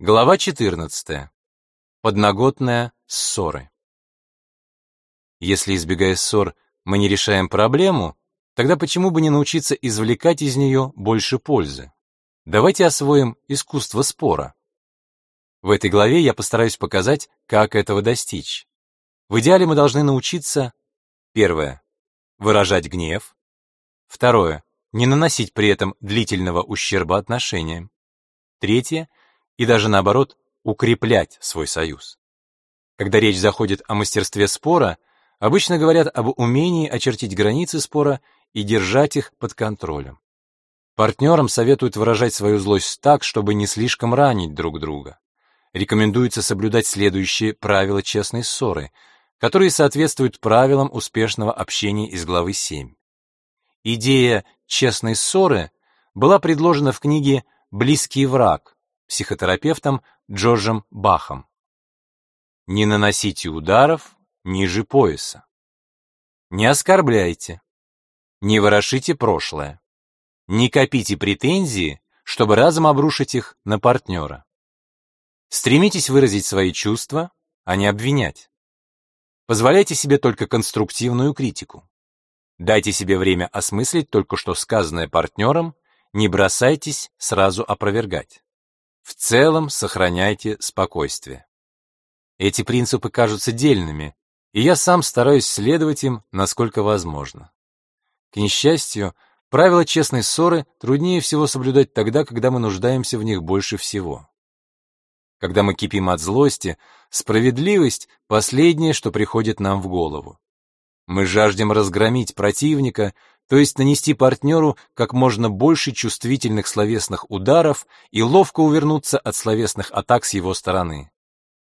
Глава 14. Подноготная ссоры. Если, избегая ссор, мы не решаем проблему, тогда почему бы не научиться извлекать из нее больше пользы? Давайте освоим искусство спора. В этой главе я постараюсь показать, как этого достичь. В идеале мы должны научиться первое выражать гнев, второе не наносить при этом длительного ущерба отношениям, третье и даже наоборот укреплять свой союз. Когда речь заходит о мастерстве спора, обычно говорят об умении очертить границы спора и держать их под контролем. Партнерам советуют выражать свою злость так, чтобы не слишком ранить друг друга. Рекомендуется соблюдать следующие правила честной ссоры, которые соответствуют правилам успешного общения из главы 7. Идея честной ссоры была предложена в книге «Близкий враг» психотерапевтом Джорджем Бахом. Не наносите ударов ниже пояса. Не оскорбляйте. Не ворошите прошлое. Не копите претензии, чтобы разом обрушить их на партнера. Стремитесь выразить свои чувства, а не обвинять. Позволяйте себе только конструктивную критику. Дайте себе время осмыслить только что сказанное партнером, не бросайтесь сразу опровергать. В целом сохраняйте спокойствие. Эти принципы кажутся дельными, и я сам стараюсь следовать им, насколько возможно. К несчастью, правила честной ссоры труднее всего соблюдать тогда, когда мы нуждаемся в них больше всего. Когда мы кипим от злости, справедливость — последнее, что приходит нам в голову. Мы жаждем разгромить противника, то есть нанести партнеру как можно больше чувствительных словесных ударов и ловко увернуться от словесных атак с его стороны.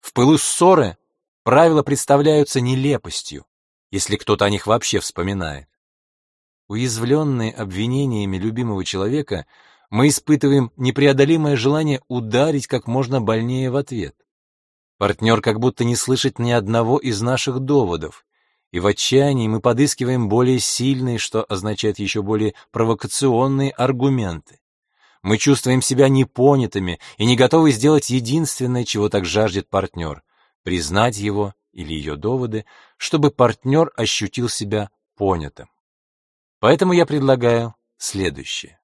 В пылу ссоры правила представляются нелепостью, если кто-то о них вообще вспоминает. Уязвленные обвинениями любимого человека, мы испытываем непреодолимое желание ударить как можно больнее в ответ. Партнер как будто не слышит ни одного из наших доводов, и в отчаянии мы подыскиваем более сильные, что означает еще более провокационные аргументы. Мы чувствуем себя непонятыми и не готовы сделать единственное, чего так жаждет партнер — признать его или ее доводы, чтобы партнер ощутил себя понятым. Поэтому я предлагаю следующее.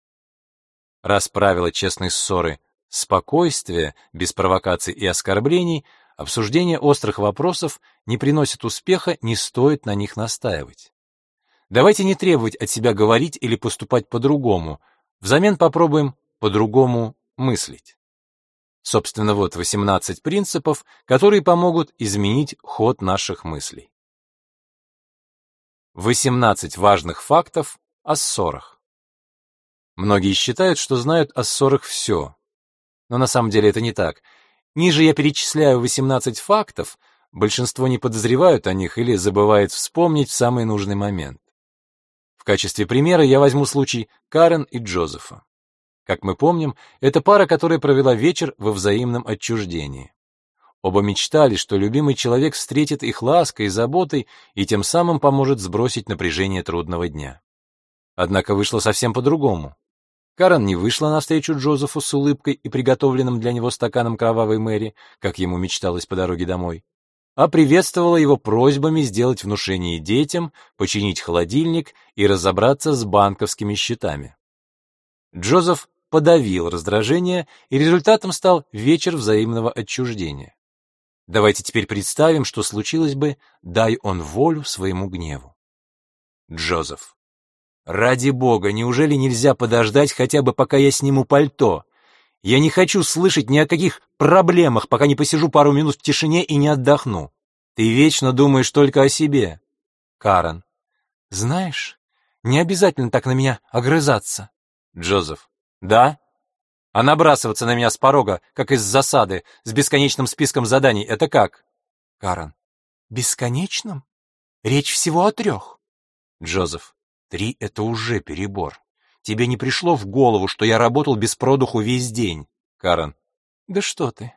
Раз правило честной ссоры — спокойствие, без провокаций и оскорблений — Обсуждение острых вопросов не приносит успеха, не стоит на них настаивать. Давайте не требовать от себя говорить или поступать по-другому, взамен попробуем по-другому мыслить. Собственно, вот 18 принципов, которые помогут изменить ход наших мыслей. 18 важных фактов о ссорах. Многие считают, что знают о ссорах все. Но на самом деле это не так. Ниже я перечисляю 18 фактов, большинство не подозревают о них или забывают вспомнить в самый нужный момент. В качестве примера я возьму случай Карен и Джозефа. Как мы помним, это пара, которая провела вечер во взаимном отчуждении. Оба мечтали, что любимый человек встретит их лаской и заботой и тем самым поможет сбросить напряжение трудного дня. Однако вышло совсем по-другому. Карен не вышла навстречу Джозефу с улыбкой и приготовленным для него стаканом кровавой Мэри, как ему мечталось по дороге домой, а приветствовала его просьбами сделать внушение детям, починить холодильник и разобраться с банковскими счетами. Джозеф подавил раздражение, и результатом стал вечер взаимного отчуждения. Давайте теперь представим, что случилось бы, дай он волю своему гневу. Джозеф. Ради бога, неужели нельзя подождать хотя бы, пока я сниму пальто? Я не хочу слышать ни о каких проблемах, пока не посижу пару минут в тишине и не отдохну. Ты вечно думаешь только о себе. Карен. Знаешь, не обязательно так на меня огрызаться. Джозеф. Да? А набрасываться на меня с порога, как из засады, с бесконечным списком заданий, это как? Карен. Бесконечным? Речь всего о трех. Джозеф. Три — это уже перебор. Тебе не пришло в голову, что я работал без продуху весь день? Карен. Да что ты.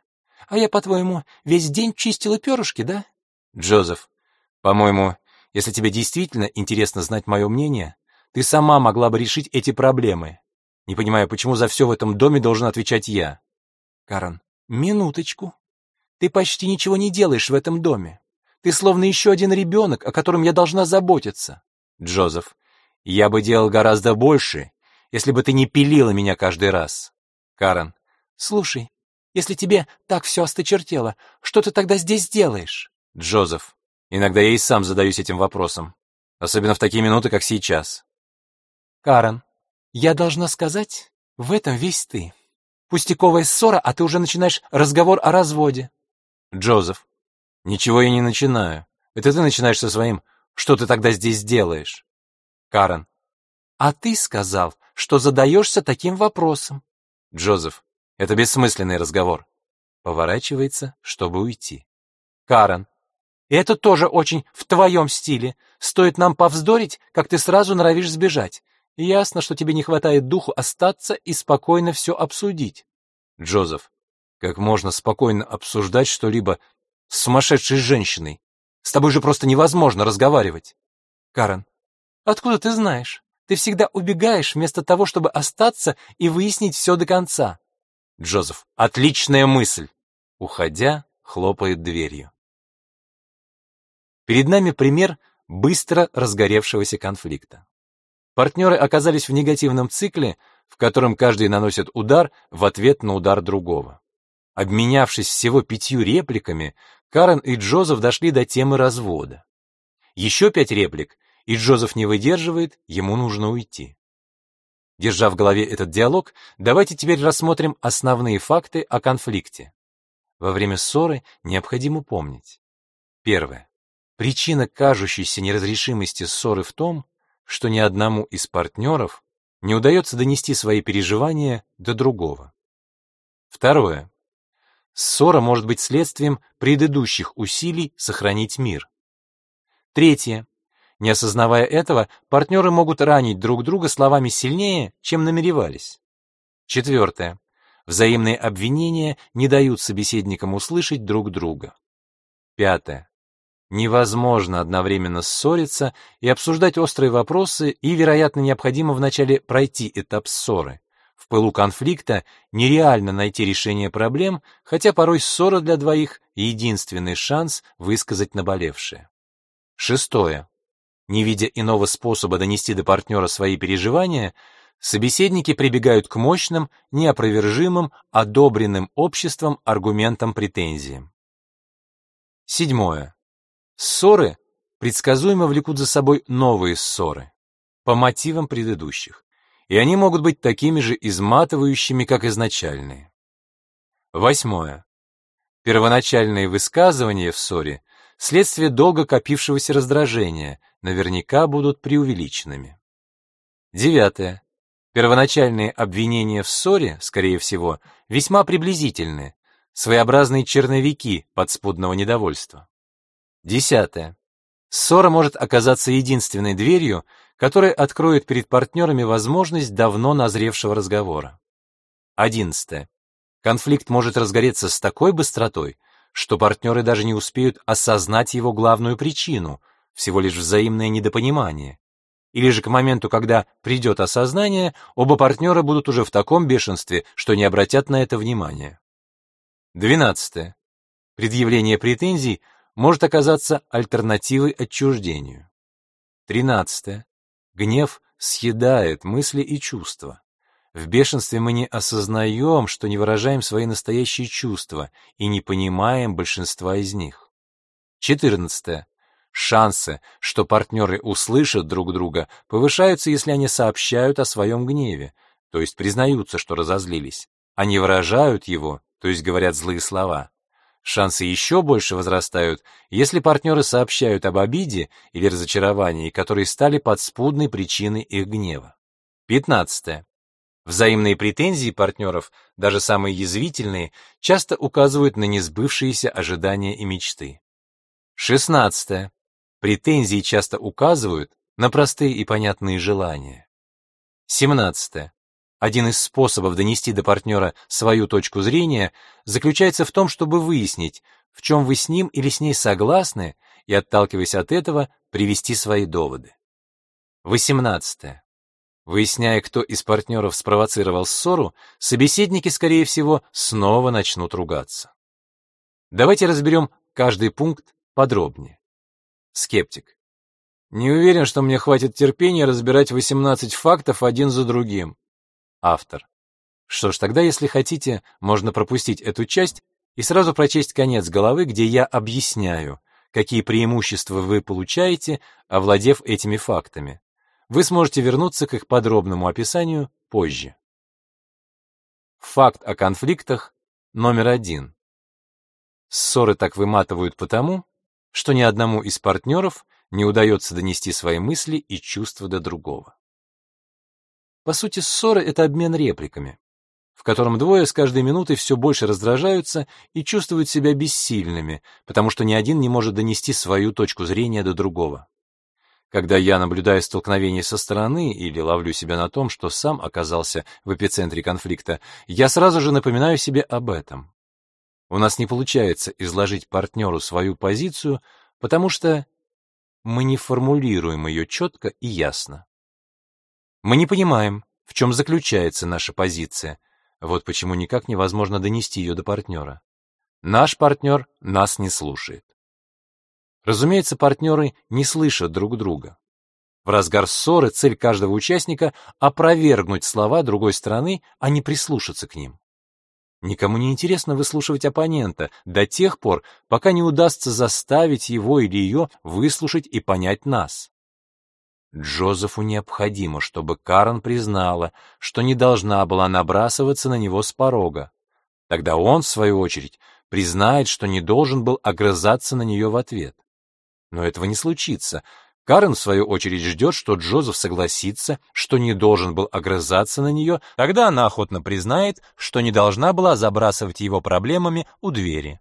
А я, по-твоему, весь день чистила перышки, да? Джозеф. По-моему, если тебе действительно интересно знать мое мнение, ты сама могла бы решить эти проблемы. Не понимаю, почему за все в этом доме должен отвечать я. Карен. Минуточку. Ты почти ничего не делаешь в этом доме. Ты словно еще один ребенок, о котором я должна заботиться. Джозеф. Я бы делал гораздо больше, если бы ты не пилила меня каждый раз. Карен. Слушай, если тебе так все осточертело, что ты тогда здесь делаешь? Джозеф. Иногда я и сам задаюсь этим вопросом. Особенно в такие минуты, как сейчас. Карен. Я должна сказать, в этом весь ты. Пустяковая ссора, а ты уже начинаешь разговор о разводе. Джозеф. Ничего я не начинаю. Это ты начинаешь со своим «что ты тогда здесь делаешь?» Карен. А ты сказал, что задаешься таким вопросом. Джозеф. Это бессмысленный разговор. Поворачивается, чтобы уйти. Карен. Это тоже очень в твоем стиле. Стоит нам повздорить, как ты сразу норовишь сбежать. Ясно, что тебе не хватает духу остаться и спокойно все обсудить. Джозеф. Как можно спокойно обсуждать что-либо с сумасшедшей женщиной? С тобой же просто невозможно разговаривать. Карен. Откуда ты знаешь? Ты всегда убегаешь вместо того, чтобы остаться и выяснить все до конца. Джозеф. Отличная мысль. Уходя, хлопает дверью. Перед нами пример быстро разгоревшегося конфликта. Партнеры оказались в негативном цикле, в котором каждый наносит удар в ответ на удар другого. Обменявшись всего пятью репликами, Карен и Джозеф дошли до темы развода. Еще пять реплик, и Джозеф не выдерживает, ему нужно уйти. Держа в голове этот диалог, давайте теперь рассмотрим основные факты о конфликте. Во время ссоры необходимо помнить. Первое. Причина кажущейся неразрешимости ссоры в том, что ни одному из партнеров не удается донести свои переживания до другого. Второе. Ссора может быть следствием предыдущих усилий сохранить мир. Третье. Не осознавая этого, партнеры могут ранить друг друга словами сильнее, чем намеревались. Четвертое. Взаимные обвинения не дают собеседникам услышать друг друга. Пятое. Невозможно одновременно ссориться и обсуждать острые вопросы, и, вероятно, необходимо вначале пройти этап ссоры. В пылу конфликта нереально найти решение проблем, хотя порой ссора для двоих — единственный шанс высказать наболевшее. Шестое. Не видя иного способа донести до партнера свои переживания, собеседники прибегают к мощным, неопровержимым, одобренным обществом аргументам-претензиям. Седьмое. Ссоры предсказуемо влекут за собой новые ссоры по мотивам предыдущих и они могут быть такими же изматывающими, как изначальные. Восьмое. Первоначальные высказывания в ссоре следствие долго копившегося раздражения, наверняка будут преувеличенными. Девятое. Первоначальные обвинения в ссоре, скорее всего, весьма приблизительны, своеобразные черновики подспудного недовольства. Десятое. Ссора может оказаться единственной дверью, которая откроет перед партнерами возможность давно назревшего разговора. Одиннадцатое. Конфликт может разгореться с такой быстротой, что партнеры даже не успеют осознать его главную причину, всего лишь взаимное недопонимание. Или же к моменту, когда придет осознание, оба партнера будут уже в таком бешенстве, что не обратят на это внимания. Двенадцатое. Предъявление претензий может оказаться альтернативой отчуждению. Тринадцатое. Гнев съедает мысли и чувства. В бешенстве мы не осознаем, что не выражаем свои настоящие чувства и не понимаем большинства из них. 14. Шансы, что партнеры услышат друг друга, повышаются, если они сообщают о своем гневе, то есть признаются, что разозлились, не выражают его, то есть говорят злые слова. Шансы еще больше возрастают, если партнеры сообщают об обиде или разочаровании, которые стали подспудной причиной их гнева. 15. Взаимные претензии партнеров, даже самые язвительные, часто указывают на несбывшиеся ожидания и мечты. 16. Претензии часто указывают на простые и понятные желания. 17. Один из способов донести до партнера свою точку зрения заключается в том, чтобы выяснить, в чем вы с ним или с ней согласны, и, отталкиваясь от этого, привести свои доводы. 18. Выясняя, кто из партнеров спровоцировал ссору, собеседники, скорее всего, снова начнут ругаться. Давайте разберем каждый пункт подробнее. Скептик. Не уверен, что мне хватит терпения разбирать 18 фактов один за другим. Автор. Что ж, тогда, если хотите, можно пропустить эту часть и сразу прочесть конец головы, где я объясняю, какие преимущества вы получаете, овладев этими фактами. Вы сможете вернуться к их подробному описанию позже. Факт о конфликтах номер один. Ссоры так выматывают потому, что ни одному из партнеров не удается донести свои мысли и чувства до другого. По сути, ссоры — это обмен репликами, в котором двое с каждой минутой все больше раздражаются и чувствуют себя бессильными, потому что ни один не может донести свою точку зрения до другого. Когда я наблюдаю столкновение со стороны или ловлю себя на том, что сам оказался в эпицентре конфликта, я сразу же напоминаю себе об этом. У нас не получается изложить партнеру свою позицию, потому что мы не формулируем ее четко и ясно. Мы не понимаем, в чем заключается наша позиция, вот почему никак невозможно донести ее до партнера. Наш партнер нас не слушает. Разумеется, партнеры не слышат друг друга. В разгар ссоры цель каждого участника — опровергнуть слова другой стороны, а не прислушаться к ним. Никому не интересно выслушивать оппонента до тех пор, пока не удастся заставить его или ее выслушать и понять нас. Джозефу необходимо, чтобы Карен признала, что не должна была набрасываться на него с порога. Тогда он, в свою очередь, признает, что не должен был огрызаться на нее в ответ. Но этого не случится, Карен, в свою очередь, ждет, что Джозеф согласится, что не должен был огрызаться на нее, тогда она охотно признает, что не должна была забрасывать его проблемами у двери.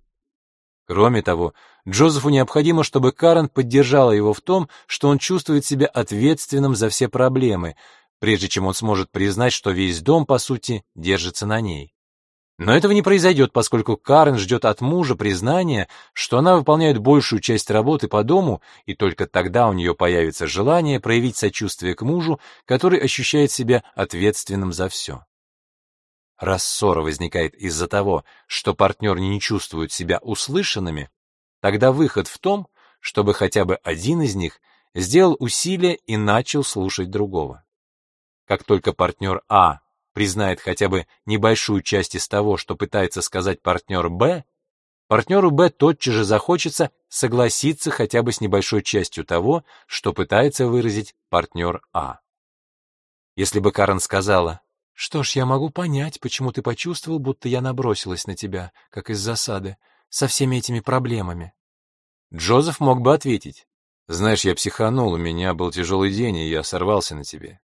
Кроме того, Джозефу необходимо, чтобы Карен поддержала его в том, что он чувствует себя ответственным за все проблемы, прежде чем он сможет признать, что весь дом, по сути, держится на ней. Но этого не произойдет, поскольку Карен ждет от мужа признания, что она выполняет большую часть работы по дому, и только тогда у нее появится желание проявить сочувствие к мужу, который ощущает себя ответственным за все. Раз ссора возникает из-за того, что партнеры не чувствуют себя услышанными, тогда выход в том, чтобы хотя бы один из них сделал усилие и начал слушать другого. Как только партнер А признает хотя бы небольшую часть из того, что пытается сказать партнер Б, партнеру Б тотчас же захочется согласиться хотя бы с небольшой частью того, что пытается выразить партнер А. Если бы Карен сказала, «Что ж, я могу понять, почему ты почувствовал, будто я набросилась на тебя, как из засады, со всеми этими проблемами». Джозеф мог бы ответить, «Знаешь, я психанул, у меня был тяжелый день, и я сорвался на тебе.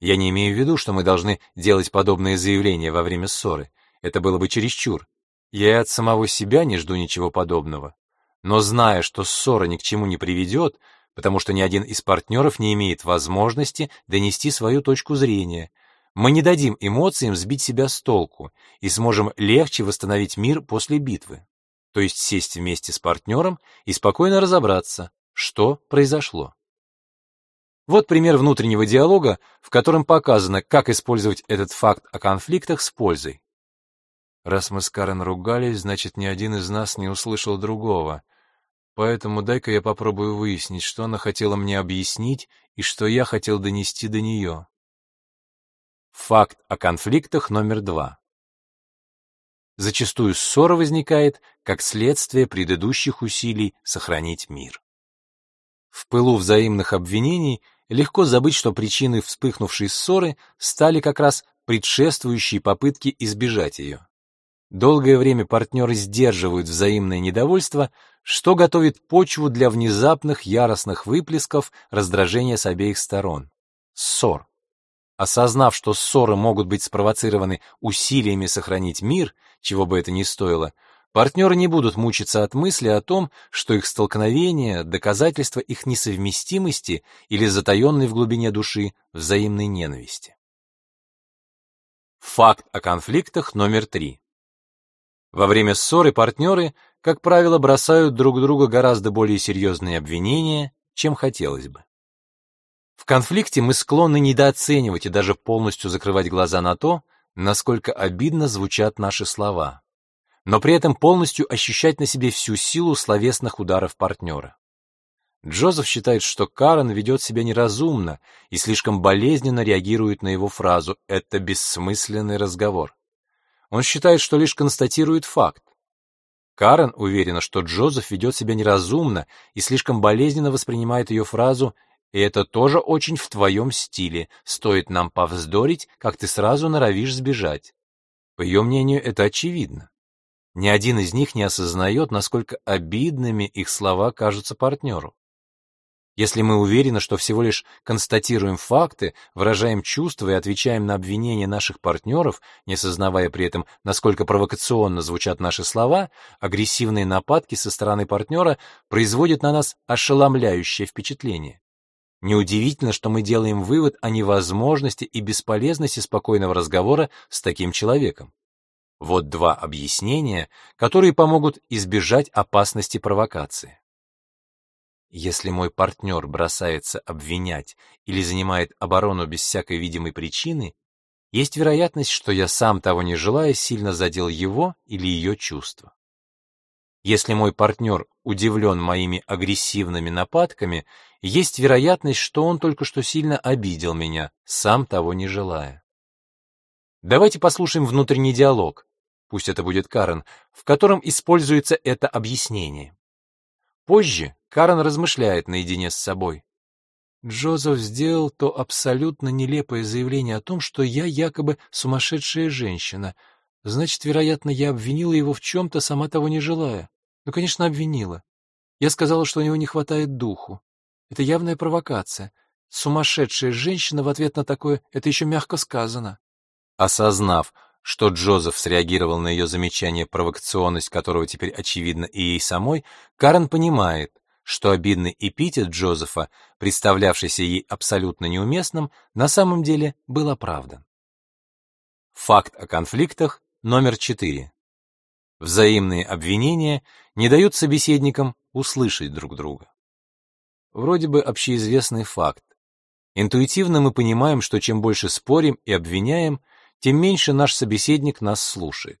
Я не имею в виду, что мы должны делать подобные заявления во время ссоры. Это было бы чересчур. Я и от самого себя не жду ничего подобного. Но зная, что ссора ни к чему не приведет, потому что ни один из партнеров не имеет возможности донести свою точку зрения, мы не дадим эмоциям сбить себя с толку и сможем легче восстановить мир после битвы. То есть сесть вместе с партнером и спокойно разобраться, что произошло. Вот пример внутреннего диалога, в котором показано, как использовать этот факт о конфликтах с пользой. Раз мы с Карен ругались, значит, ни один из нас не услышал другого. Поэтому дай-ка я попробую выяснить, что она хотела мне объяснить и что я хотел донести до нее. Факт о конфликтах номер два. Зачастую ссора возникает как следствие предыдущих усилий сохранить мир. В пылу взаимных обвинений легко забыть, что причиной вспыхнувшей ссоры стали как раз предшествующие попытки избежать ее. Долгое время партнеры сдерживают взаимное недовольство, что готовит почву для внезапных яростных выплесков раздражения с обеих сторон. Ссор. Осознав, что ссоры могут быть спровоцированы усилиями сохранить мир, чего бы это ни стоило, Партнеры не будут мучиться от мысли о том, что их столкновение — доказательство их несовместимости или затаенной в глубине души взаимной ненависти. Факт о конфликтах номер три. Во время ссоры партнеры, как правило, бросают друг друга гораздо более серьезные обвинения, чем хотелось бы. В конфликте мы склонны недооценивать и даже полностью закрывать глаза на то, насколько обидно звучат наши слова, но при этом полностью ощущать на себе всю силу словесных ударов партнера. Джозеф считает, что Карен ведет себя неразумно и слишком болезненно реагирует на его фразу «это бессмысленный разговор». Он считает, что лишь констатирует факт. Карен уверена, что Джозеф ведет себя неразумно и слишком болезненно воспринимает ее фразу и это тоже очень в твоем стиле. Стоит нам повздорить, как ты сразу норовишь сбежать. По ее мнению, это очевидно. Ни один из них не осознает, насколько обидными их слова кажутся партнеру. Если мы уверены, что всего лишь констатируем факты, выражаем чувства и отвечаем на обвинения наших партнеров, не сознавая при этом, насколько провокационно звучат наши слова, агрессивные нападки со стороны партнера производят на нас ошеломляющее впечатление. Неудивительно, что мы делаем вывод о невозможности и бесполезности спокойного разговора с таким человеком. Вот два объяснения, которые помогут избежать опасности провокации. Если мой партнер бросается обвинять или занимает оборону без всякой видимой причины, есть вероятность, что я сам того не желая сильно задел его или ее чувства. Если мой партнер удивлен моими агрессивными нападками, есть вероятность, что он только что сильно обидел меня, сам того не желая. Давайте послушаем внутренний диалог, пусть это будет Карен, в котором используется это объяснение. Позже Карен размышляет наедине с собой. Джозеф сделал то абсолютно нелепое заявление о том, что я якобы сумасшедшая женщина. Значит, вероятно, я обвинила его в чем-то, сама того не желая. Ну, конечно, обвинила. Я сказала, что у него не хватает духу. Это явная провокация. Сумасшедшая женщина в ответ на такое — это еще мягко сказано. Осознав, что Джозеф среагировал на ее замечание, провокационность которого теперь очевидна и ей самой, Карен понимает, что обидный эпитет Джозефа, представлявшийся ей абсолютно неуместным, на самом деле был оправдан. Факт о конфликтах номер 4. Взаимные обвинения не дают собеседникам услышать друг друга. Вроде бы общеизвестный факт. Интуитивно мы понимаем, что чем больше спорим и обвиняем, тем меньше наш собеседник нас слушает.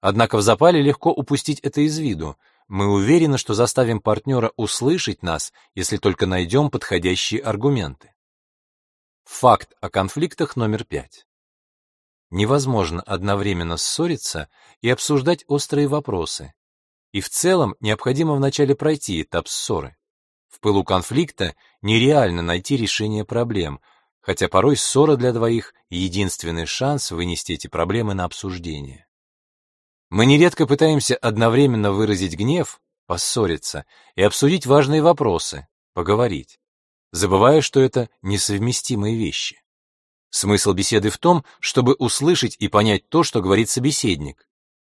Однако в запале легко упустить это из виду. Мы уверены, что заставим партнера услышать нас, если только найдем подходящие аргументы. Факт о конфликтах номер пять. Невозможно одновременно ссориться и обсуждать острые вопросы. И в целом необходимо вначале пройти этап ссоры. В пылу конфликта нереально найти решение проблем, хотя порой ссора для двоих — единственный шанс вынести эти проблемы на обсуждение. Мы нередко пытаемся одновременно выразить гнев, поссориться и обсудить важные вопросы, поговорить, забывая, что это несовместимые вещи. Смысл беседы в том, чтобы услышать и понять то, что говорит собеседник.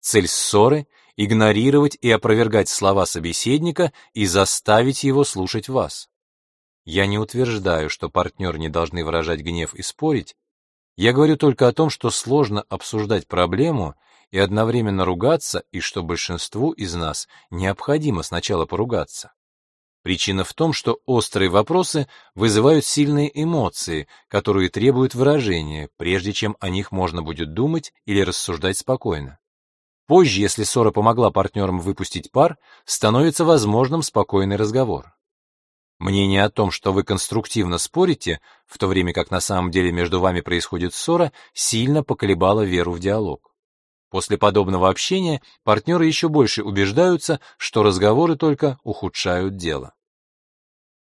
Цель ссоры игнорировать и опровергать слова собеседника и заставить его слушать вас. Я не утверждаю, что партнеры не должны выражать гнев и спорить. Я говорю только о том, что сложно обсуждать проблему и одновременно ругаться, и что большинству из нас необходимо сначала поругаться. Причина в том, что острые вопросы вызывают сильные эмоции, которые требуют выражения, прежде чем о них можно будет думать или рассуждать спокойно. Позже, если ссора помогла партнерам выпустить пар, становится возможным спокойный разговор. Мнение о том, что вы конструктивно спорите, в то время как на самом деле между вами происходит ссора, сильно поколебало веру в диалог. После подобного общения партнеры еще больше убеждаются, что разговоры только ухудшают дело.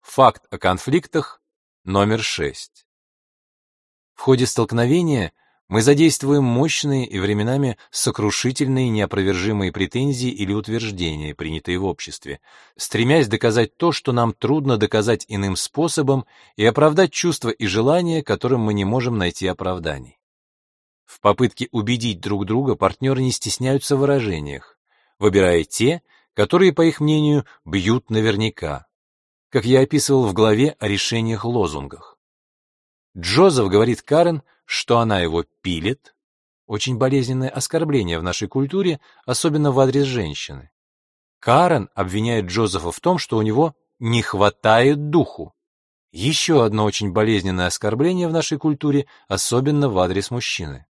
Факт о конфликтах номер 6. В ходе столкновения мы задействуем мощные и временами сокрушительные неопровержимые претензии или утверждения, принятые в обществе, стремясь доказать то, что нам трудно доказать иным способом, и оправдать чувства и желания, которым мы не можем найти оправданий. В попытке убедить друг друга партнеры не стесняются в выражениях, выбирая те, которые, по их мнению, бьют наверняка, как я описывал в главе о решениях-лозунгах. Джозеф говорит Карен, что она его пилит, очень болезненное оскорбление в нашей культуре, особенно в адрес женщины. Карен обвиняет Джозефа в том, что у него не хватает духу. Еще одно очень болезненное оскорбление в нашей культуре, особенно в адрес мужчины.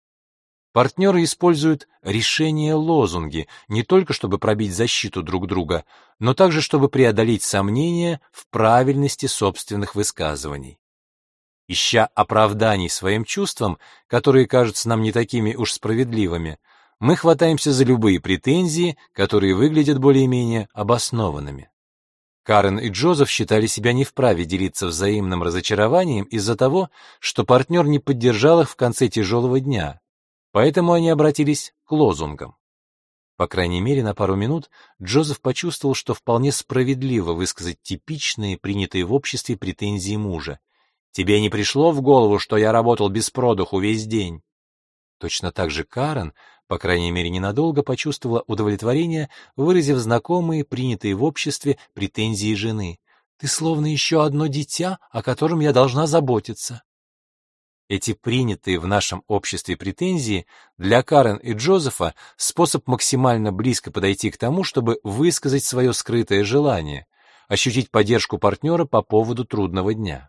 Партнеры используют решения-лозунги не только чтобы пробить защиту друг друга, но также чтобы преодолеть сомнения в правильности собственных высказываний. Ища оправданий своим чувствам, которые кажутся нам не такими уж справедливыми, мы хватаемся за любые претензии, которые выглядят более-менее обоснованными. Карен и Джозеф считали себя не вправе делиться взаимным разочарованием из-за того, что партнер не поддержал их в конце тяжелого дня, Поэтому они обратились к лозунгам. По крайней мере, на пару минут Джозеф почувствовал, что вполне справедливо высказать типичные, принятые в обществе претензии мужа. «Тебе не пришло в голову, что я работал без продуху весь день?» Точно так же Карен, по крайней мере ненадолго, почувствовала удовлетворение, выразив знакомые, принятые в обществе претензии жены. «Ты словно еще одно дитя, о котором я должна заботиться». Эти принятые в нашем обществе претензии для Карен и Джозефа способ максимально близко подойти к тому, чтобы высказать свое скрытое желание, ощутить поддержку партнера по поводу трудного дня.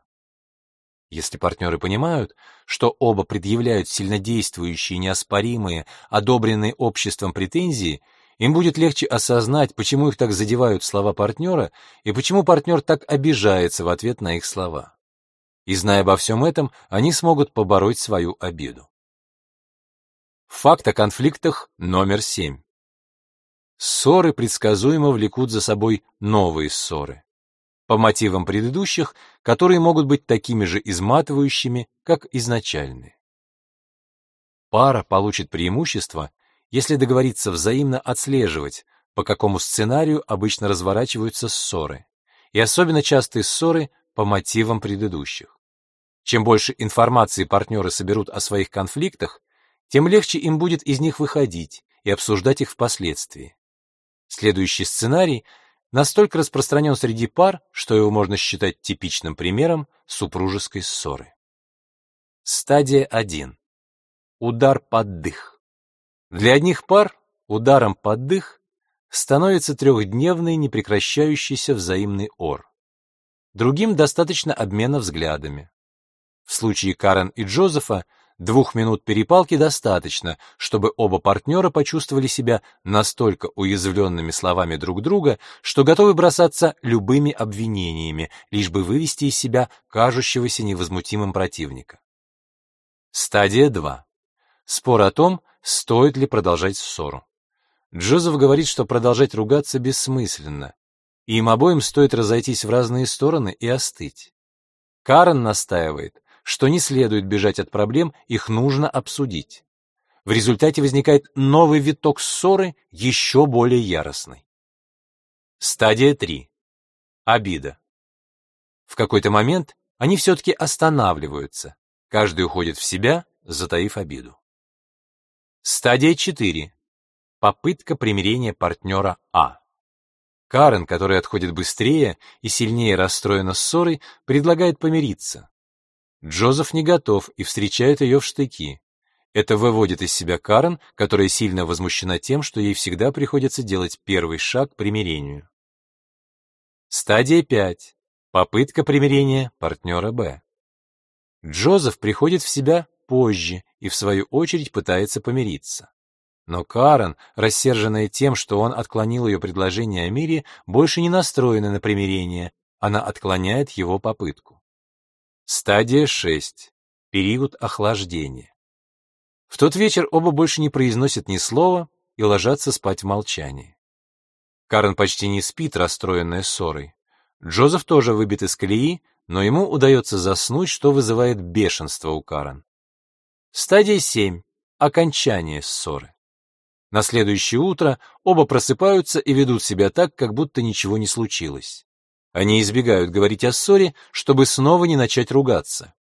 Если партнеры понимают, что оба предъявляют сильнодействующие, неоспоримые, одобренные обществом претензии, им будет легче осознать, почему их так задевают слова партнера и почему партнер так обижается в ответ на их слова. И зная обо всем этом, они смогут побороть свою обиду. Факт о конфликтах номер семь. Ссоры предсказуемо влекут за собой новые ссоры. По мотивам предыдущих, которые могут быть такими же изматывающими, как изначальные. Пара получит преимущество, если договориться взаимно отслеживать, по какому сценарию обычно разворачиваются ссоры, и особенно частые ссоры по мотивам предыдущих. Чем больше информации партнеры соберут о своих конфликтах, тем легче им будет из них выходить и обсуждать их впоследствии. Следующий сценарий настолько распространен среди пар, что его можно считать типичным примером супружеской ссоры. Стадия 1. Удар под дых. Для одних пар ударом под дых становится трехдневный непрекращающийся взаимный ор. Другим достаточно обмена взглядами. В случае Карен и Джозефа двух минут перепалки достаточно, чтобы оба партнера почувствовали себя настолько уязвленными словами друг друга, что готовы бросаться любыми обвинениями, лишь бы вывести из себя кажущегося невозмутимым противника. Стадия 2. Спор о том, стоит ли продолжать ссору. Джозеф говорит, что продолжать ругаться бессмысленно, и им обоим стоит разойтись в разные стороны и остыть. Карен настаивает, что не следует бежать от проблем, их нужно обсудить. В результате возникает новый виток ссоры, еще более яростный. Стадия 3. Обида. В какой-то момент они все-таки останавливаются, каждый уходит в себя, затаив обиду. Стадия 4. Попытка примирения партнера А. Карен, которая отходит быстрее и сильнее расстроена ссорой, предлагает помириться. Джозеф не готов и встречает ее в штыки. Это выводит из себя Карен, которая сильно возмущена тем, что ей всегда приходится делать первый шаг к примирению. Стадия 5. Попытка примирения партнера Б. Джозеф приходит в себя позже и в свою очередь пытается помириться. Но Карен, рассерженная тем, что он отклонил ее предложение о мире, больше не настроена на примирение, она отклоняет его попытку. Стадия 6. Период охлаждения. В тот вечер оба больше не произносят ни слова и ложатся спать в молчании. Карен почти не спит, расстроенная ссорой. Джозеф тоже выбит из колеи, но ему удается заснуть, что вызывает бешенство у Карен. Стадия 7. Окончание ссоры. На следующее утро оба просыпаются и ведут себя так, как будто ничего не случилось. Они избегают говорить о ссоре, чтобы снова не начать ругаться.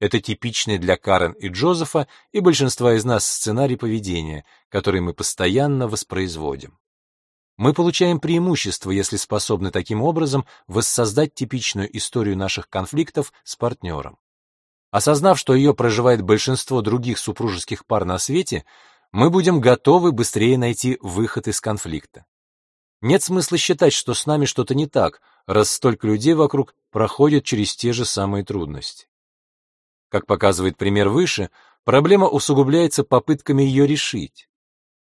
Это типичный для Карен и Джозефа и большинства из нас сценарий поведения, который мы постоянно воспроизводим. Мы получаем преимущество, если способны таким образом воссоздать типичную историю наших конфликтов с партнером. Осознав, что ее проживает большинство других супружеских пар на свете, мы будем готовы быстрее найти выход из конфликта. Нет смысла считать, что с нами что-то не так, раз столько людей вокруг проходят через те же самые трудности. Как показывает пример выше, проблема усугубляется попытками ее решить.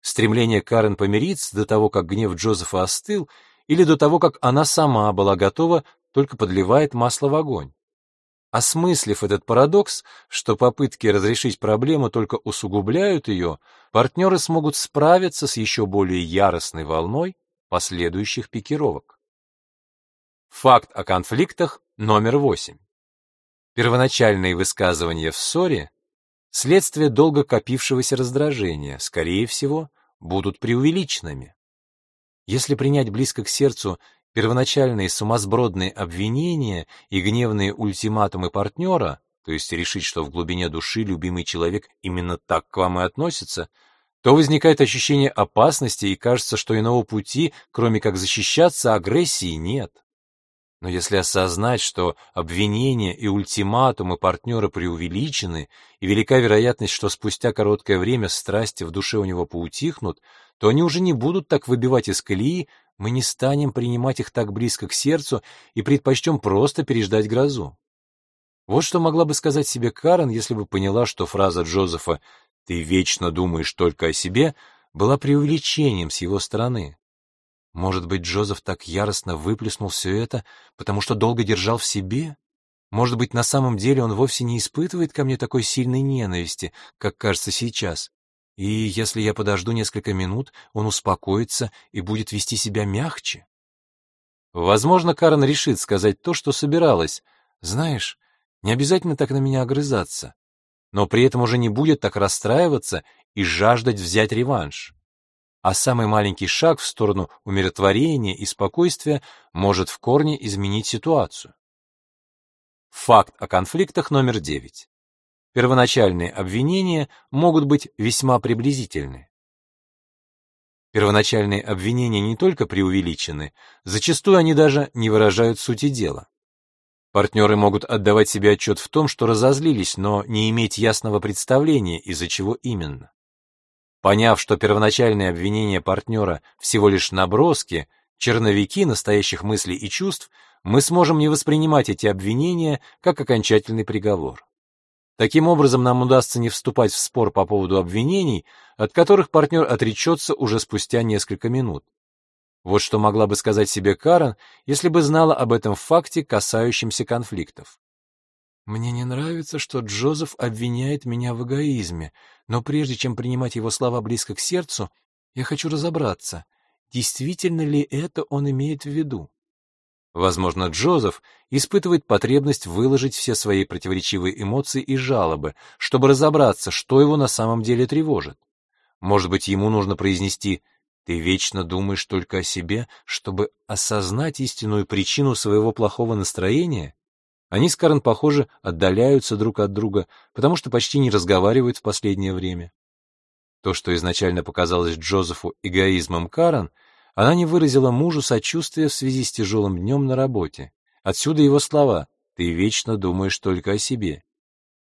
Стремление Карен помириться до того, как гнев Джозефа остыл, или до того, как она сама была готова, только подливает масло в огонь. Осмыслив этот парадокс, что попытки разрешить проблему только усугубляют ее, партнеры смогут справиться с еще более яростной волной последующих пикировок. Факт о конфликтах номер восемь. Первоначальные высказывания в ссоре – следствие долго копившегося раздражения, скорее всего, будут преувеличенными. Если принять близко к сердцу первоначальные сумасбродные обвинения и гневные ультиматумы партнера, то есть решить, что в глубине души любимый человек именно так к вам и относится, то возникает ощущение опасности и кажется, что иного пути, кроме как защищаться, агрессии нет. Но если осознать, что обвинения и ультиматумы партнера преувеличены, и велика вероятность, что спустя короткое время страсти в душе у него поутихнут, то они уже не будут так выбивать из колеи, мы не станем принимать их так близко к сердцу и предпочтем просто переждать грозу. Вот что могла бы сказать себе Карен, если бы поняла, что фраза Джозефа «ты вечно думаешь только о себе» была преувеличением с его стороны. Может быть, Джозеф так яростно выплеснул все это, потому что долго держал в себе? Может быть, на самом деле он вовсе не испытывает ко мне такой сильной ненависти, как кажется сейчас? И если я подожду несколько минут, он успокоится и будет вести себя мягче. Возможно, Карен решит сказать то, что собиралась. Знаешь, не обязательно так на меня огрызаться. Но при этом уже не будет так расстраиваться и жаждать взять реванш. А самый маленький шаг в сторону умиротворения и спокойствия может в корне изменить ситуацию. Факт о конфликтах номер девять. Первоначальные обвинения могут быть весьма приблизительны. Первоначальные обвинения не только преувеличены, зачастую они даже не выражают сути дела. Партнеры могут отдавать себе отчет в том, что разозлились, но не иметь ясного представления, из-за чего именно. Поняв, что первоначальные обвинения партнера всего лишь наброски, черновики настоящих мыслей и чувств, мы сможем не воспринимать эти обвинения как окончательный приговор. Таким образом, нам удастся не вступать в спор по поводу обвинений, от которых партнер отречется уже спустя несколько минут. Вот что могла бы сказать себе Карен, если бы знала об этом факте, касающемся конфликтов. Мне не нравится, что Джозеф обвиняет меня в эгоизме, но прежде чем принимать его слова близко к сердцу, я хочу разобраться, действительно ли это он имеет в виду. Возможно, Джозеф испытывает потребность выложить все свои противоречивые эмоции и жалобы, чтобы разобраться, что его на самом деле тревожит. Может быть, ему нужно произнести «ты вечно думаешь только о себе», чтобы осознать истинную причину своего плохого настроения? Они с Карен, похоже, отдаляются друг от друга, потому что почти не разговаривают в последнее время. То, что изначально показалось Джозефу эгоизмом Карен — она не выразила мужу сочувствия в связи с тяжелым днем на работе. Отсюда его слова «ты вечно думаешь только о себе».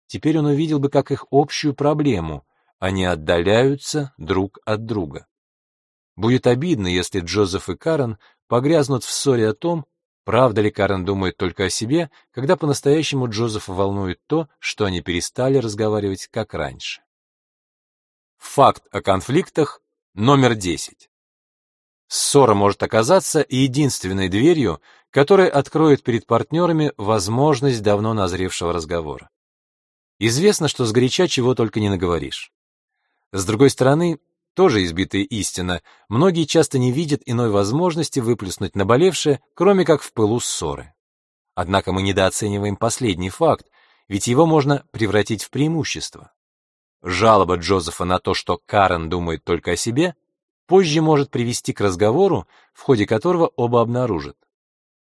Теперь он увидел бы как их общую проблему, они отдаляются друг от друга. Будет обидно, если Джозеф и Карен погрязнут в ссоре о том, правда ли Карен думает только о себе, когда по-настоящему Джозефа волнует то, что они перестали разговаривать как раньше. Факт о конфликтах номер 10. Ссора может оказаться единственной дверью, которая откроет перед партнерами возможность давно назревшего разговора. Известно, что сгоряча чего только не наговоришь. С другой стороны, тоже избитая истина, многие часто не видят иной возможности выплеснуть наболевшее, кроме как в пылу ссоры. Однако мы недооцениваем последний факт, ведь его можно превратить в преимущество. Жалоба Джозефа на то, что Карен думает только о себе, позже может привести к разговору, в ходе которого оба обнаружат.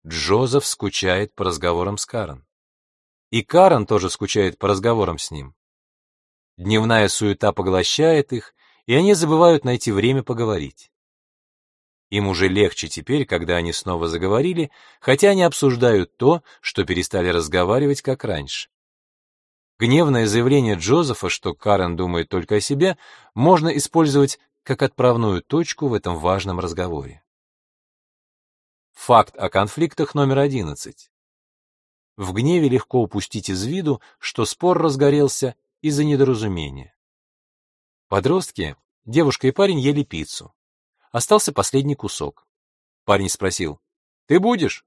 Джозеф скучает по разговорам с Карен. И Карен тоже скучает по разговорам с ним. Дневная суета поглощает их, и они забывают найти время поговорить. Им уже легче теперь, когда они снова заговорили, хотя они обсуждают то, что перестали разговаривать как раньше. Гневное заявление Джозефа, что Карен думает только о себе, можно использовать как отправную точку в этом важном разговоре. Факт о конфликтах номер 11. В гневе легко упустить из виду, что спор разгорелся из-за недоразумения. Подростки, девушка и парень ели пиццу. Остался последний кусок. Парень спросил, «Ты будешь?»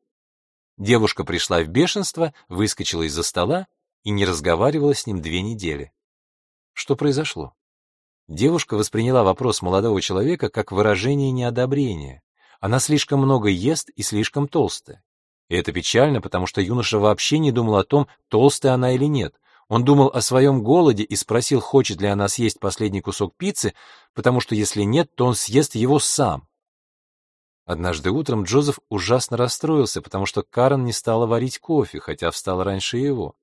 Девушка пришла в бешенство, выскочила из-за стола и не разговаривала с ним две недели. Что произошло? Девушка восприняла вопрос молодого человека как выражение неодобрения. Она слишком много ест и слишком толстая. И это печально, потому что юноша вообще не думал о том, толстая она или нет. Он думал о своем голоде и спросил, хочет ли она съесть последний кусок пиццы, потому что если нет, то он съест его сам. Однажды утром Джозеф ужасно расстроился, потому что Карен не стала варить кофе, хотя встала раньше его.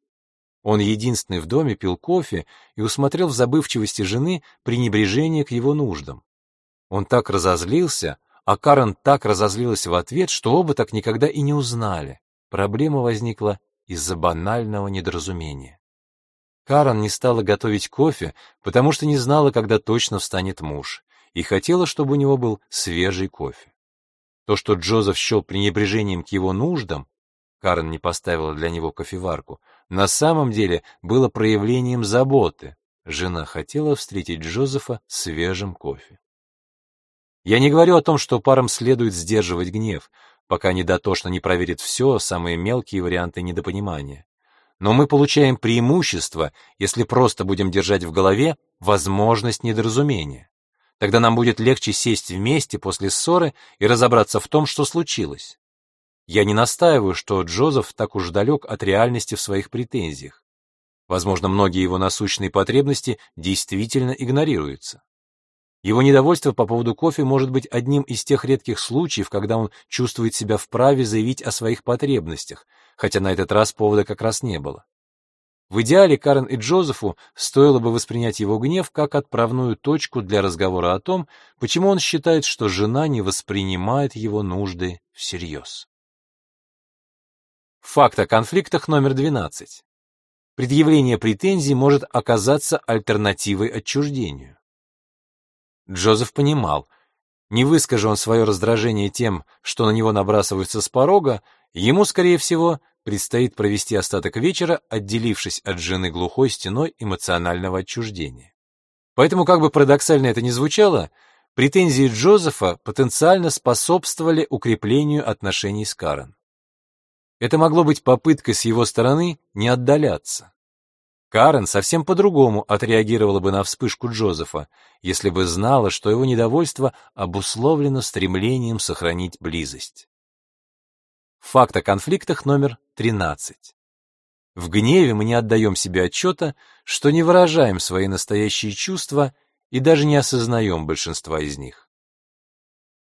Он единственный в доме пил кофе и усмотрел в забывчивости жены пренебрежение к его нуждам. Он так разозлился, а Карен так разозлилась в ответ, что оба так никогда и не узнали. Проблема возникла из-за банального недоразумения. Карен не стала готовить кофе, потому что не знала, когда точно встанет муж, и хотела, чтобы у него был свежий кофе. То, что Джозеф счел пренебрежением к его нуждам, Карен не поставила для него кофеварку, на самом деле было проявлением заботы. Жена хотела встретить Джозефа свежим кофе. Я не говорю о том, что парам следует сдерживать гнев, пока они дотошно не проверят все, самые мелкие варианты недопонимания. Но мы получаем преимущество, если просто будем держать в голове возможность недоразумения. Тогда нам будет легче сесть вместе после ссоры и разобраться в том, что случилось. Я не настаиваю, что Джозеф так уж далек от реальности в своих претензиях. Возможно, многие его насущные потребности действительно игнорируются. Его недовольство по поводу кофе может быть одним из тех редких случаев, когда он чувствует себя вправе заявить о своих потребностях, хотя на этот раз повода как раз не было. В идеале Карен и Джозефу стоило бы воспринять его гнев как отправную точку для разговора о том, почему он считает, что жена не воспринимает его нужды всерьез. Факт о конфликтах номер 12. Предъявление претензий может оказаться альтернативой отчуждению. Джозеф понимал, не выскажи он свое раздражение тем, что на него набрасываются с порога, ему, скорее всего, предстоит провести остаток вечера, отделившись от жены глухой стеной эмоционального отчуждения. Поэтому, как бы парадоксально это ни звучало, претензии Джозефа потенциально способствовали укреплению отношений с Карен. Это могло быть попыткой с его стороны не отдаляться. Карен совсем по-другому отреагировала бы на вспышку Джозефа, если бы знала, что его недовольство обусловлено стремлением сохранить близость. Факт о конфликтах номер 13. В гневе мы не отдаем себе отчета, что не выражаем свои настоящие чувства и даже не осознаем большинства из них.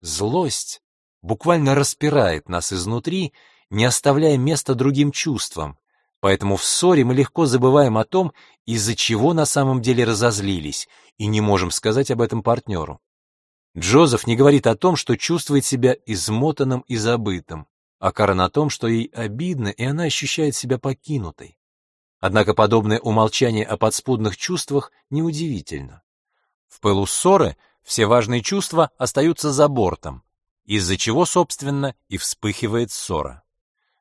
Злость буквально распирает нас изнутри, не оставляя места другим чувствам, поэтому в ссоре мы легко забываем о том, из-за чего на самом деле разозлились, и не можем сказать об этом партнеру. Джозеф не говорит о том, что чувствует себя измотанным и забытым а Карен о том, что ей обидно, и она ощущает себя покинутой. Однако подобное умолчание о подспудных чувствах неудивительно. В пылу ссоры все важные чувства остаются за бортом, из-за чего, собственно, и вспыхивает ссора.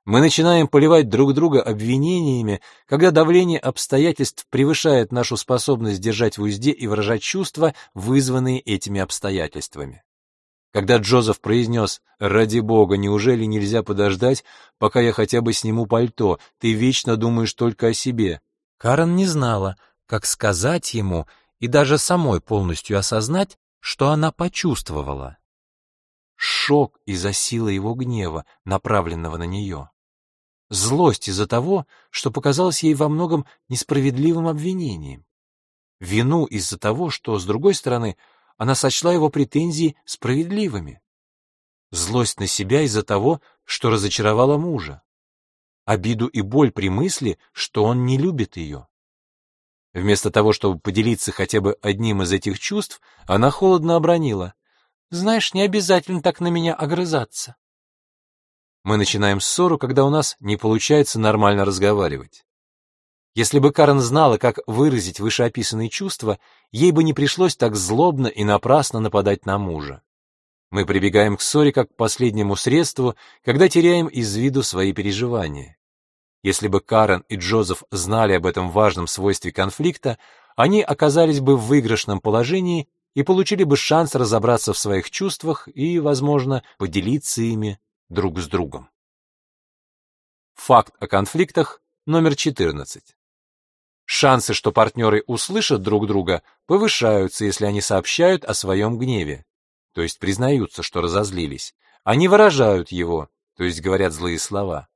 Мы начинаем поливать друг друга обвинениями, когда давление обстоятельств превышает нашу способность держать в узде и выражать чувства, вызванные этими обстоятельствами. Когда Джозеф произнес «Ради бога, неужели нельзя подождать, пока я хотя бы сниму пальто? Ты вечно думаешь только о себе». Карен не знала, как сказать ему и даже самой полностью осознать, что она почувствовала. Шок из-за силы его гнева, направленного на нее. Злость из-за того, что показалось ей во многом несправедливым обвинением. Вину из-за того, что, с другой стороны, она сочла его претензии справедливыми. Злость на себя из-за того, что разочаровала мужа. Обиду и боль при мысли, что он не любит ее. Вместо того, чтобы поделиться хотя бы одним из этих чувств, она холодно обронила. «Знаешь, не обязательно так на меня огрызаться». Мы начинаем ссору, когда у нас не получается нормально разговаривать. Если бы Карен знала, как выразить вышеописанные чувства, ей бы не пришлось так злобно и напрасно нападать на мужа. Мы прибегаем к ссоре как к последнему средству, когда теряем из виду свои переживания. Если бы Карен и Джозеф знали об этом важном свойстве конфликта, они оказались бы в выигрышном положении и получили бы шанс разобраться в своих чувствах и, возможно, поделиться ими друг с другом. Факт о конфликтах номер 14. Шансы, что партнеры услышат друг друга, повышаются, если они сообщают о своем гневе то есть признаются, что разозлились, они выражают его, то есть говорят злые слова.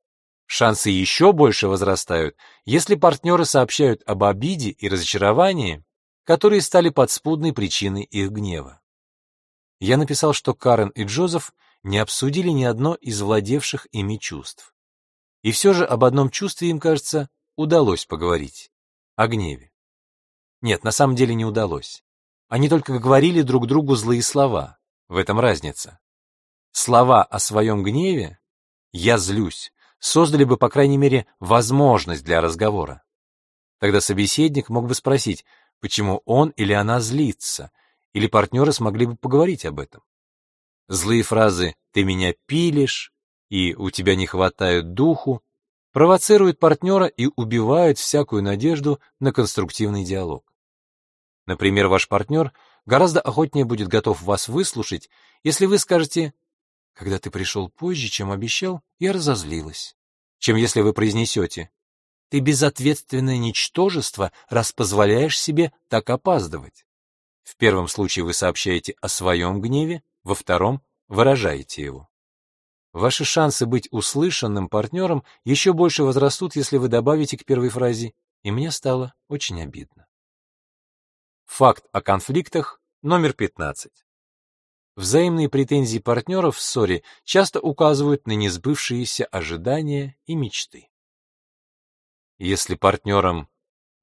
Шансы еще больше возрастают, если партнеры сообщают об обиде и разочаровании, которые стали подспудной причиной их гнева. Я написал, что Карен и Джозеф не обсудили ни одно из владевших ими чувств. И все же об одном чувстве им, кажется, удалось поговорить — о гневе. Нет, на самом деле не удалось. Они только говорили друг другу злые слова, в этом разница. Слова о своем гневе «я злюсь» создали бы, по крайней мере, возможность для разговора. Тогда собеседник мог бы спросить, почему он или она злится, или партнеры смогли бы поговорить об этом. Злые фразы «ты меня пилишь» и «у тебя не хватает духу» провоцируют партнера и убивают всякую надежду на конструктивный диалог. Например, ваш партнер гораздо охотнее будет готов вас выслушать, если вы скажете «Когда ты пришел позже, чем обещал, я разозлилась», чем если вы произнесете «Ты безответственное ничтожество, раз позволяешь себе так опаздывать». В первом случае вы сообщаете о своем гневе, во втором — выражаете его. Ваши шансы быть услышанным партнером еще больше возрастут, если вы добавите к первой фразе «И мне стало очень обидно». Факт о конфликтах номер 15. Взаимные претензии партнеров в ссоре часто указывают на несбывшиеся ожидания и мечты. Если партнерам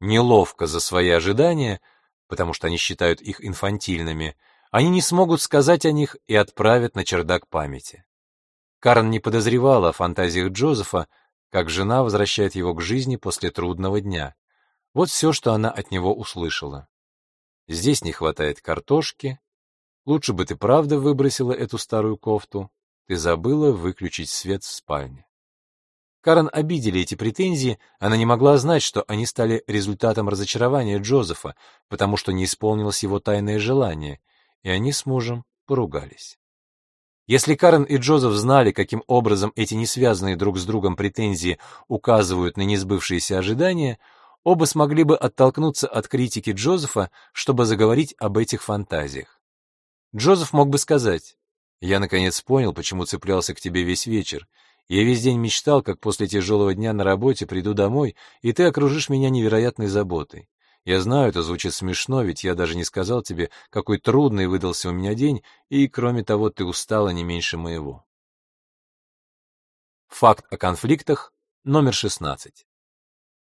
неловко за свои ожидания, потому что они считают их инфантильными, они не смогут сказать о них и отправят на чердак памяти. Карн не подозревала о фантазиях Джозефа, как жена возвращает его к жизни после трудного дня. Вот все, что она от него услышала. Здесь не хватает картошки. Лучше бы ты правда выбросила эту старую кофту. Ты забыла выключить свет в спальне. Карен обидели эти претензии, она не могла знать, что они стали результатом разочарования Джозефа, потому что не исполнилось его тайное желание, и они с мужем поругались. Если Карен и Джозеф знали, каким образом эти несвязанные друг с другом претензии указывают на несбывшиеся ожидания, оба смогли бы оттолкнуться от критики Джозефа, чтобы заговорить об этих фантазиях. Джозеф мог бы сказать, «Я наконец понял, почему цеплялся к тебе весь вечер. Я весь день мечтал, как после тяжелого дня на работе приду домой, и ты окружишь меня невероятной заботой. Я знаю, это звучит смешно, ведь я даже не сказал тебе, какой трудный выдался у меня день, и, кроме того, ты устала не меньше моего». Факт о конфликтах номер 16.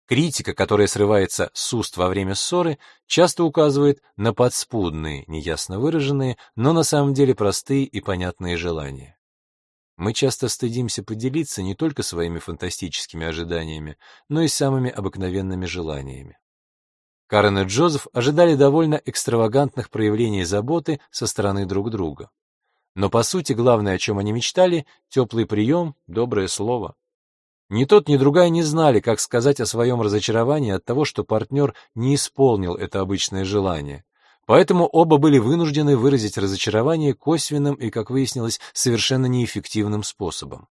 Критика, которая срывается с уст во время ссоры, часто указывает на подспудные, неясно выраженные, но на самом деле простые и понятные желания. Мы часто стыдимся поделиться не только своими фантастическими ожиданиями, но и самыми обыкновенными желаниями. Карен и Джозеф ожидали довольно экстравагантных проявлений заботы со стороны друг друга. Но по сути главное, о чем они мечтали, теплый прием, доброе слово. Ни тот, ни другая не знали, как сказать о своем разочаровании от того, что партнер не исполнил это обычное желание. Поэтому оба были вынуждены выразить разочарование косвенным и, как выяснилось, совершенно неэффективным способом.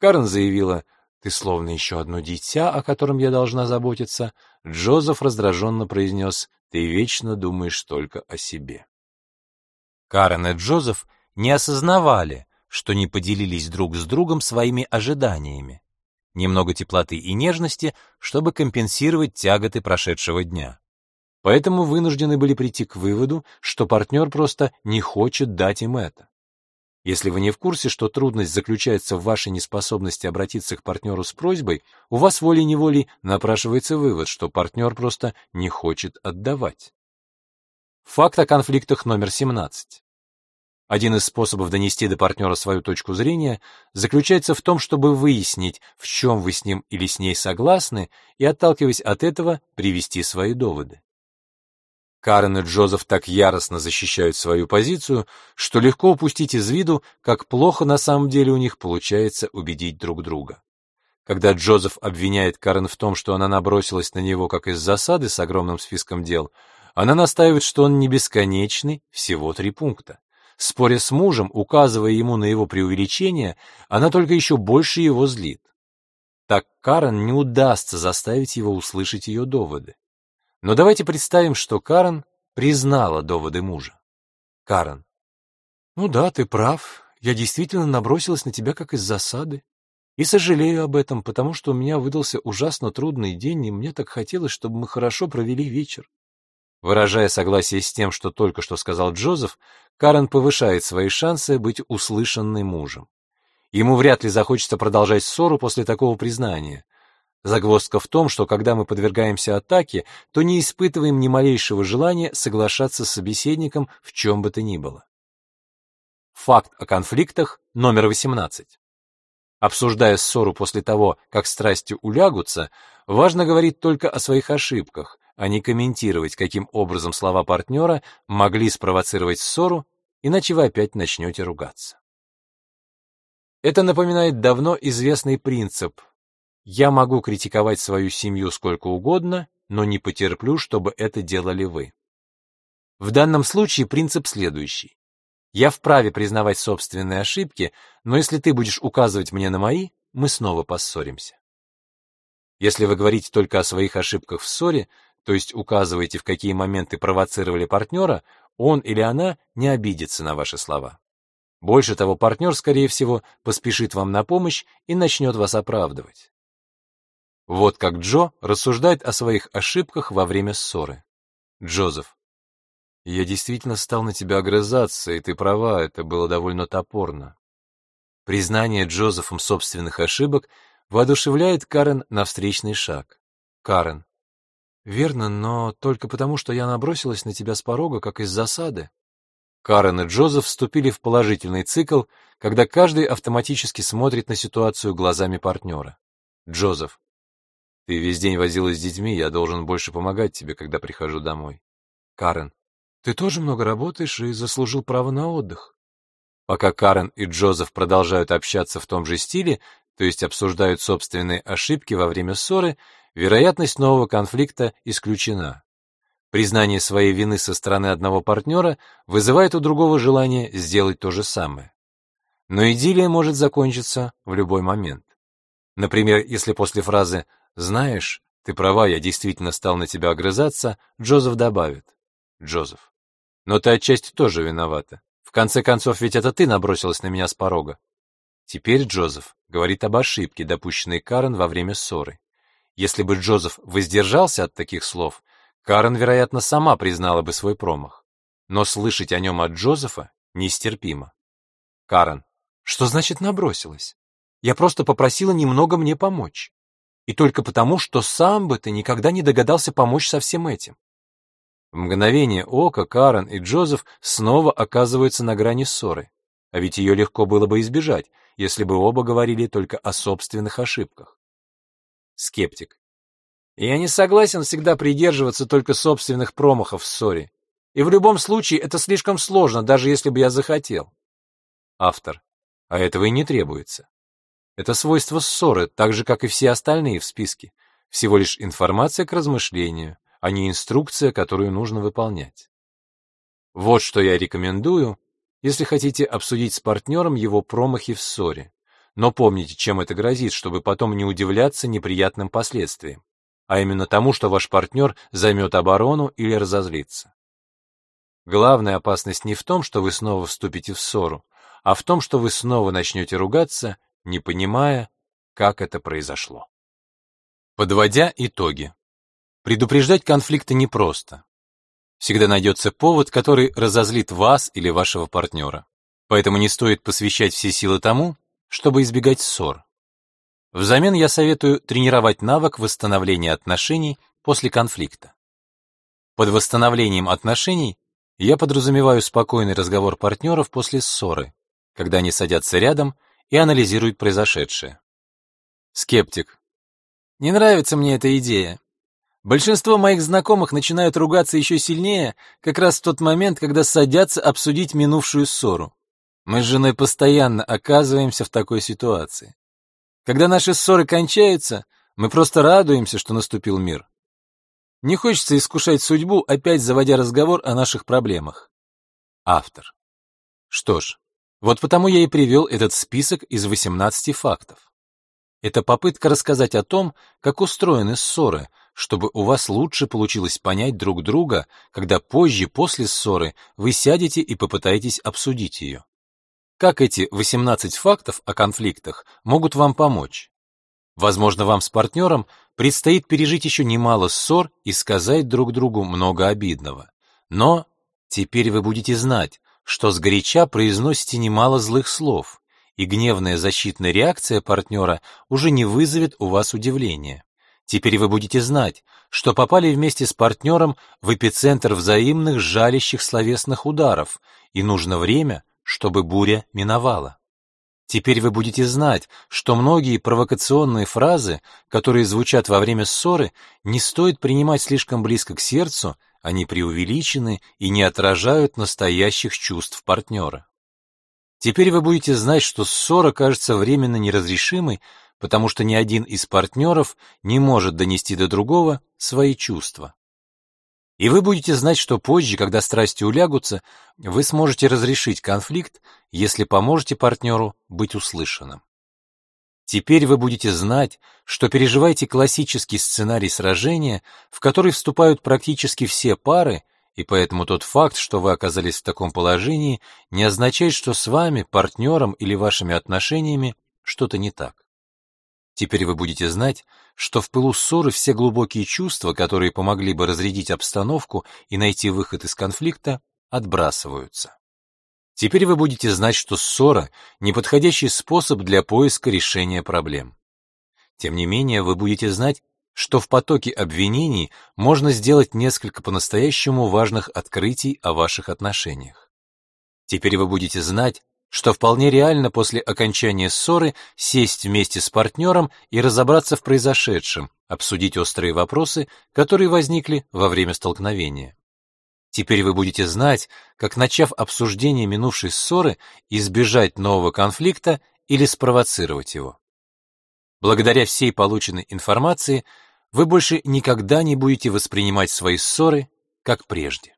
Карен заявила, «Ты словно еще одно дитя, о котором я должна заботиться». Джозеф раздраженно произнес, «Ты вечно думаешь только о себе». Карен и Джозеф не осознавали, что не поделились друг с другом своими ожиданиями немного теплоты и нежности, чтобы компенсировать тяготы прошедшего дня. Поэтому вынуждены были прийти к выводу, что партнер просто не хочет дать им это. Если вы не в курсе, что трудность заключается в вашей неспособности обратиться к партнеру с просьбой, у вас волей-неволей напрашивается вывод, что партнер просто не хочет отдавать. Факт о конфликтах номер 17. Один из способов донести до партнера свою точку зрения заключается в том, чтобы выяснить, в чем вы с ним или с ней согласны, и, отталкиваясь от этого, привести свои доводы. Карен и Джозеф так яростно защищают свою позицию, что легко упустить из виду, как плохо на самом деле у них получается убедить друг друга. Когда Джозеф обвиняет Карен в том, что она набросилась на него как из засады с огромным списком дел, она настаивает, что он не бесконечный, всего три пункта. Споря с мужем, указывая ему на его преувеличение, она только еще больше его злит. Так Карен не удастся заставить его услышать ее доводы. Но давайте представим, что Карен признала доводы мужа. Карен. Ну да, ты прав. Я действительно набросилась на тебя как из засады. И сожалею об этом, потому что у меня выдался ужасно трудный день, и мне так хотелось, чтобы мы хорошо провели вечер. Выражая согласие с тем, что только что сказал Джозеф, Карен повышает свои шансы быть услышанной мужем. Ему вряд ли захочется продолжать ссору после такого признания. Загвоздка в том, что когда мы подвергаемся атаке, то не испытываем ни малейшего желания соглашаться с собеседником в чем бы то ни было. Факт о конфликтах номер 18. Обсуждая ссору после того, как страсти улягутся, важно говорить только о своих ошибках, а не комментировать, каким образом слова партнера могли спровоцировать ссору, иначе вы опять начнете ругаться. Это напоминает давно известный принцип я могу критиковать свою семью сколько угодно, но не потерплю, чтобы это делали вы. В данном случае принцип следующий. Я вправе признавать собственные ошибки, но если ты будешь указывать мне на мои, мы снова поссоримся. Если вы говорите только о своих ошибках в ссоре, то есть указываете, в какие моменты провоцировали партнера, он или она не обидится на ваши слова. Больше того, партнер, скорее всего, поспешит вам на помощь и начнет вас оправдывать. Вот как Джо рассуждает о своих ошибках во время ссоры. Джозеф. Я действительно стал на тебя огрызаться, и ты права, это было довольно топорно. Признание Джозефом собственных ошибок воодушевляет Карен на встречный шаг. Карен. Верно, но только потому, что я набросилась на тебя с порога, как из засады. Карен и Джозеф вступили в положительный цикл, когда каждый автоматически смотрит на ситуацию глазами партнера. Джозеф. Ты весь день возилась с детьми, я должен больше помогать тебе, когда прихожу домой. Карен, ты тоже много работаешь и заслужил право на отдых. Пока Карен и Джозеф продолжают общаться в том же стиле, то есть обсуждают собственные ошибки во время ссоры, вероятность нового конфликта исключена. Признание своей вины со стороны одного партнера вызывает у другого желание сделать то же самое. Но идиллия может закончиться в любой момент. Например, если после фразы знаешь, ты права, я действительно стал на тебя огрызаться, Джозеф добавит. Джозеф. Но ты отчасти тоже виновата. В конце концов, ведь это ты набросилась на меня с порога. Теперь Джозеф говорит об ошибке, допущенной Карен во время ссоры. Если бы Джозеф воздержался от таких слов, Карен, вероятно, сама признала бы свой промах. Но слышать о нем от Джозефа нестерпимо. Карен. Что значит набросилась? Я просто попросила немного мне помочь. И только потому, что сам бы ты никогда не догадался помочь со всем этим. В мгновение ока Карен и Джозеф снова оказываются на грани ссоры. А ведь ее легко было бы избежать, если бы оба говорили только о собственных ошибках. Скептик. Я не согласен всегда придерживаться только собственных промахов в ссоре. И в любом случае это слишком сложно, даже если бы я захотел. Автор. А этого и не требуется. Это свойство ссоры, так же, как и все остальные в списке. Всего лишь информация к размышлению, а не инструкция, которую нужно выполнять. Вот что я рекомендую, если хотите обсудить с партнером его промахи в ссоре. Но помните, чем это грозит, чтобы потом не удивляться неприятным последствиям, а именно тому, что ваш партнер займет оборону или разозлится. Главная опасность не в том, что вы снова вступите в ссору, а в том, что вы снова начнете ругаться не понимая, как это произошло. Подводя итоги. Предупреждать конфликты непросто. Всегда найдется повод, который разозлит вас или вашего партнера. Поэтому не стоит посвящать все силы тому, чтобы избегать ссор. Взамен я советую тренировать навык восстановления отношений после конфликта. Под восстановлением отношений я подразумеваю спокойный разговор партнеров после ссоры, когда они садятся рядом и анализирует произошедшее. Скептик. Не нравится мне эта идея. Большинство моих знакомых начинают ругаться еще сильнее как раз в тот момент, когда садятся обсудить минувшую ссору. Мы с женой постоянно оказываемся в такой ситуации. Когда наши ссоры кончаются, мы просто радуемся, что наступил мир. Не хочется искушать судьбу, опять заводя разговор о наших проблемах. Автор. Что ж, вот потому я и привел этот список из 18 фактов. Это попытка рассказать о том, как устроены ссоры, чтобы у вас лучше получилось понять друг друга, когда позже, после ссоры, вы сядете и попытаетесь обсудить ее. Как эти 18 фактов о конфликтах могут вам помочь? Возможно, вам с партнером предстоит пережить еще немало ссор и сказать друг другу много обидного. Но теперь вы будете знать, что сгоряча произносите немало злых слов, и гневная защитная реакция партнера уже не вызовет у вас удивления. Теперь вы будете знать, что попали вместе с партнером в эпицентр взаимных жалящих словесных ударов, и нужно время, чтобы буря миновала. Теперь вы будете знать, что многие провокационные фразы, которые звучат во время ссоры, не стоит принимать слишком близко к сердцу, они преувеличены и не отражают настоящих чувств партнера. Теперь вы будете знать, что ссора кажется временно неразрешимой, потому что ни один из партнеров не может донести до другого свои чувства. И вы будете знать, что позже, когда страсти улягутся, вы сможете разрешить конфликт, если поможете партнеру быть услышанным. Теперь вы будете знать, что переживаете классический сценарий сражения, в который вступают практически все пары, и поэтому тот факт, что вы оказались в таком положении, не означает, что с вами, партнером или вашими отношениями что-то не так. Теперь вы будете знать, что в пылу ссоры все глубокие чувства, которые помогли бы разрядить обстановку и найти выход из конфликта, отбрасываются. Теперь вы будете знать, что ссора — неподходящий способ для поиска решения проблем. Тем не менее, вы будете знать, что в потоке обвинений можно сделать несколько по-настоящему важных открытий о ваших отношениях. Теперь вы будете знать, что вполне реально после окончания ссоры сесть вместе с партнером и разобраться в произошедшем, обсудить острые вопросы, которые возникли во время столкновения. Теперь вы будете знать, как, начав обсуждение минувшей ссоры, избежать нового конфликта или спровоцировать его. Благодаря всей полученной информации вы больше никогда не будете воспринимать свои ссоры как прежде.